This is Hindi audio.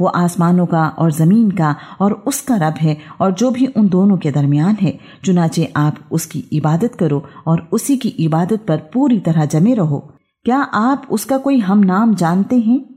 वो आसमानों का और ज़मीन का और उसका रब है और जो भी उन दोनों के दरमियान है, चुनाचे आप उसकी इबादत करो और उसी की इबादत पर पूरी तरह जमे रहो। क्या आप उसका कोई हम नाम जानते हैं?